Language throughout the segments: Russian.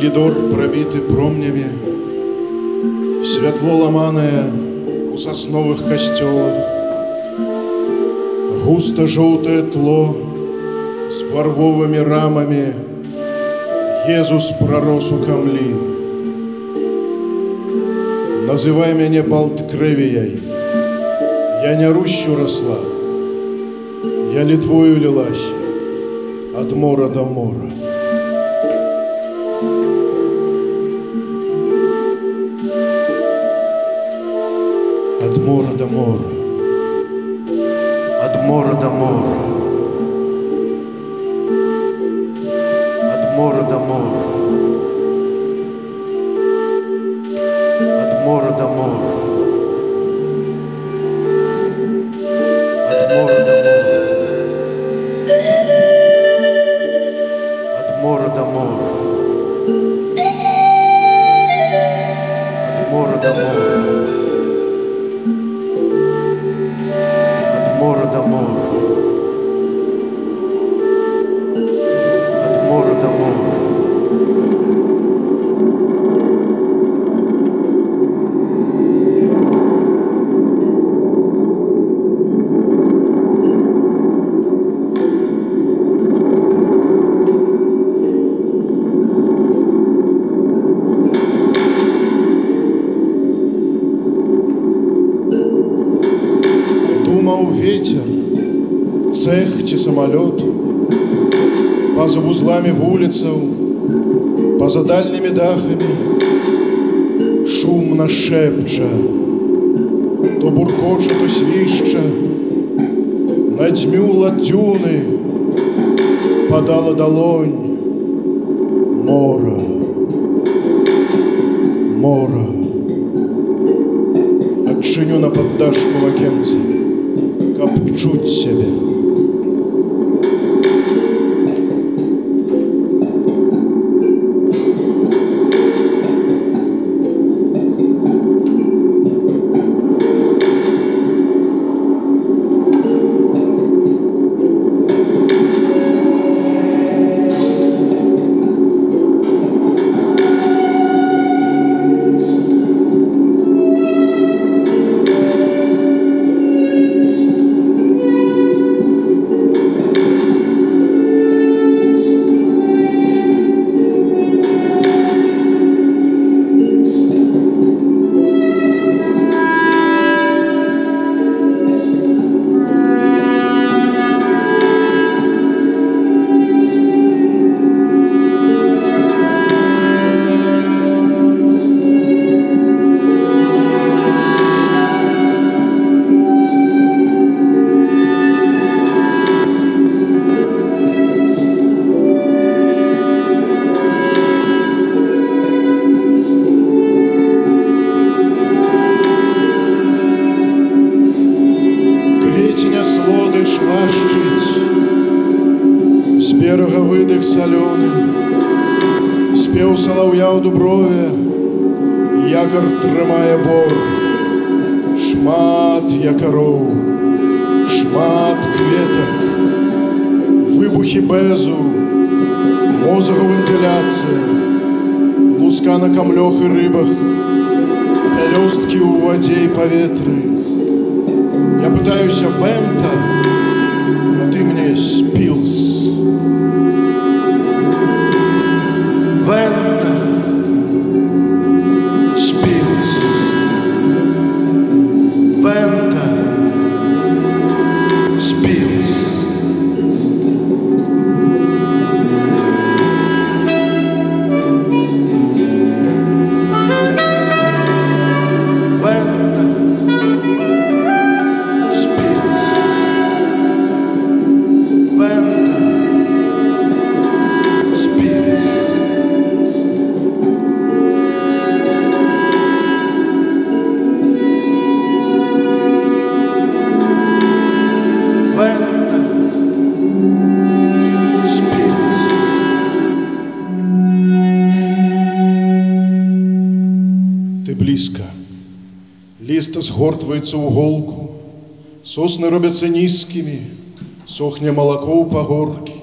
калідор прабіты промнямі, святло ламанае у сасновых касцёлах, густа жоўтае тло з барвовымі рамамі, Езус пророс у камлі. Называй мяне балткрывіяй, я не рущу росла, я літвою лілася ад мора да мора. Мора да мора, ад мора да мора, ад мора да мора, ад мора да цех ці самалёт, Па-за вузламі вуліцаў, па-за дальнімі дахамі, Шумна шэпча, то буркоча, то свішча, Надзьмюла дзюны, падала далонь, мора, мора. Адчыню на паддашку в акенце, каб чуць сябе. слодыч лашчыць, з берага выдых салёны, спеў салаўя ў дуброве, якар трымае бор, шмат якароў, шмат кветак, выбухі бэзу, мозгу вентыляцыя, луска на камлёх і рыбах, пялёсткі ў вадзе і паветры. Я пытаюся вента, а ты Ліст згортваецца ў голку, сосны робяцца нізкімі, сохне малако ў пагоркі,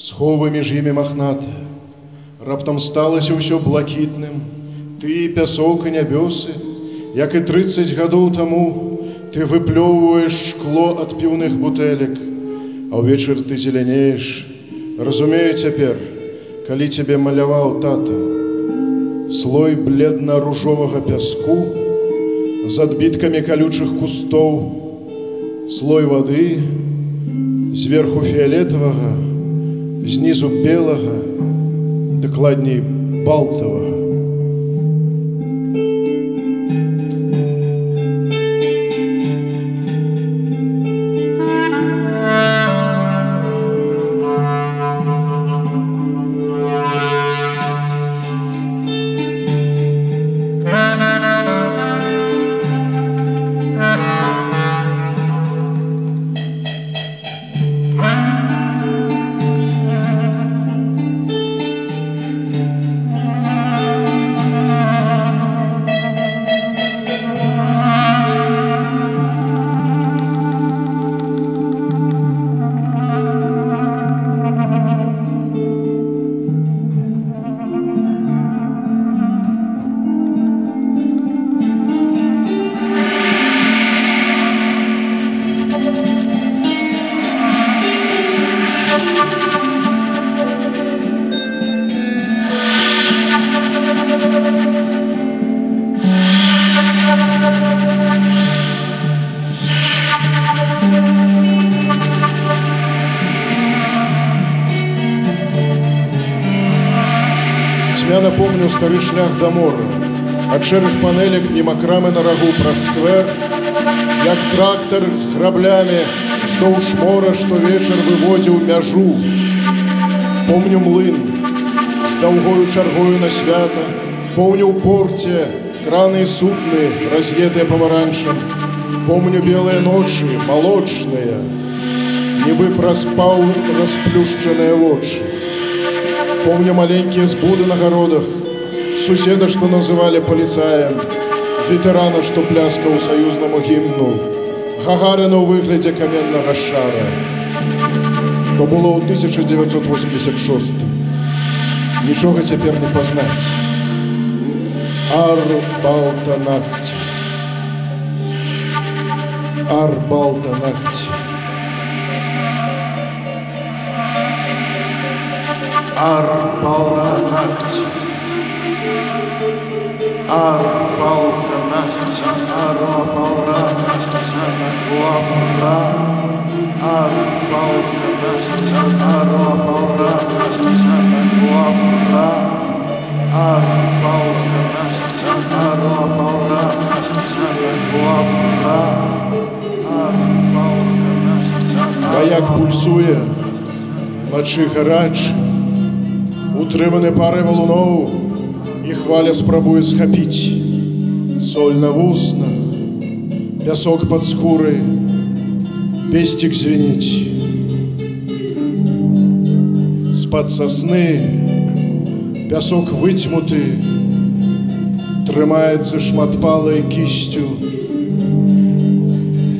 сховы між імі махнатая, раптам сталася ўсё блакітным. Ты пясок і нябёсы, як і 30 гадоў таму ты выплёўваеш шкло ад піўных бутэлек, а ўвечар ты зелянееш. Разумею цяпер, калі цябе маляваў тата, слой бледна-ружовага пяску з адбіткамі калючых кустоў, слой вады, зверху фіолетавага, знізу белага, дакладней балтавага. Цьмяна помню стары шлях да мора, ад шэрых панелек міма крамы на рагу праз сквер, як трактар з граблямі уздоўж мора штовечар выводзіў мяжу. Помню млын з даўгою чаргою на свята, помню ў порце краны і судны, раз'етыя памаранчам, помню белыя ночы, малочныя, нібы праспаў расплюшчаныя вочы. Помню маленькие сбуды на городах, суседа, что называли полицаем, ветерана, что пляскал союзному гимну, Гагарина у выгляде каменного шара. То было у 1986. Нічого цяпер не пазнаць. Арбалта нагці. Арбалта нагці. Арбалта нагці. Арбалта нагці. Арбалта нагці. Арбалта Арбалта нагці. Арбалта нагці. Арбалта Арбалта утрыманы пары валуноў і хваля спрабуе схапіць соль на вуснах, пясок пад скурай, песцік звініць. З-пад сасны пясок выцьмуты, трымаецца шматпалай кісцю.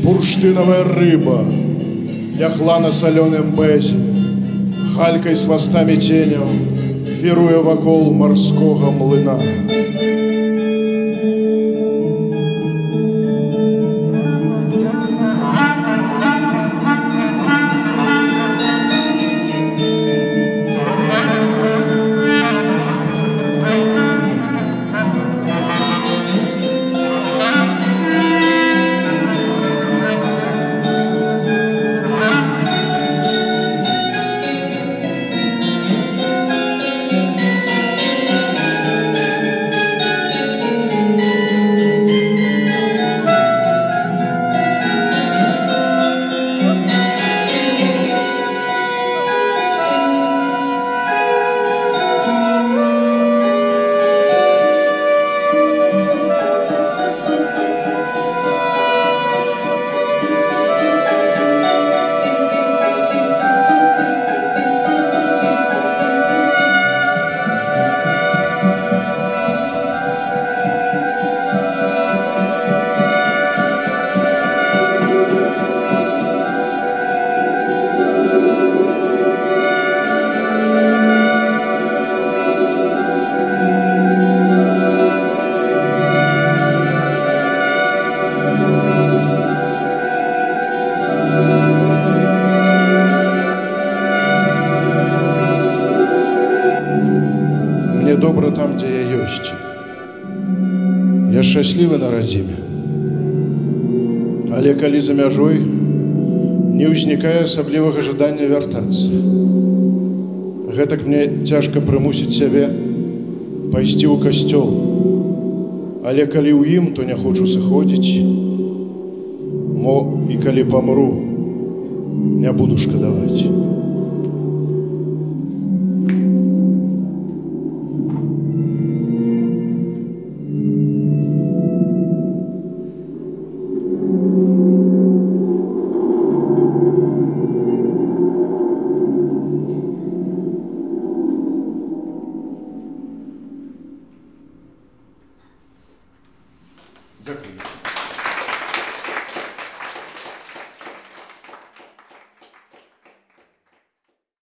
Бурштынавая рыба лягла на салёным бэзе, халькай з хвастамі ценяў, віруе вакол марскога млына. Шчаслівы на радзіме. Але калі за мяжой не ўзнікае асаблівага жадання вяртацца. Гэтак мне цяжка прымусіць сябе пайсці ў касцёл. Але калі ў ім, то не хочу сыходзіць. Мо і калі памру, не буду шкадаваць.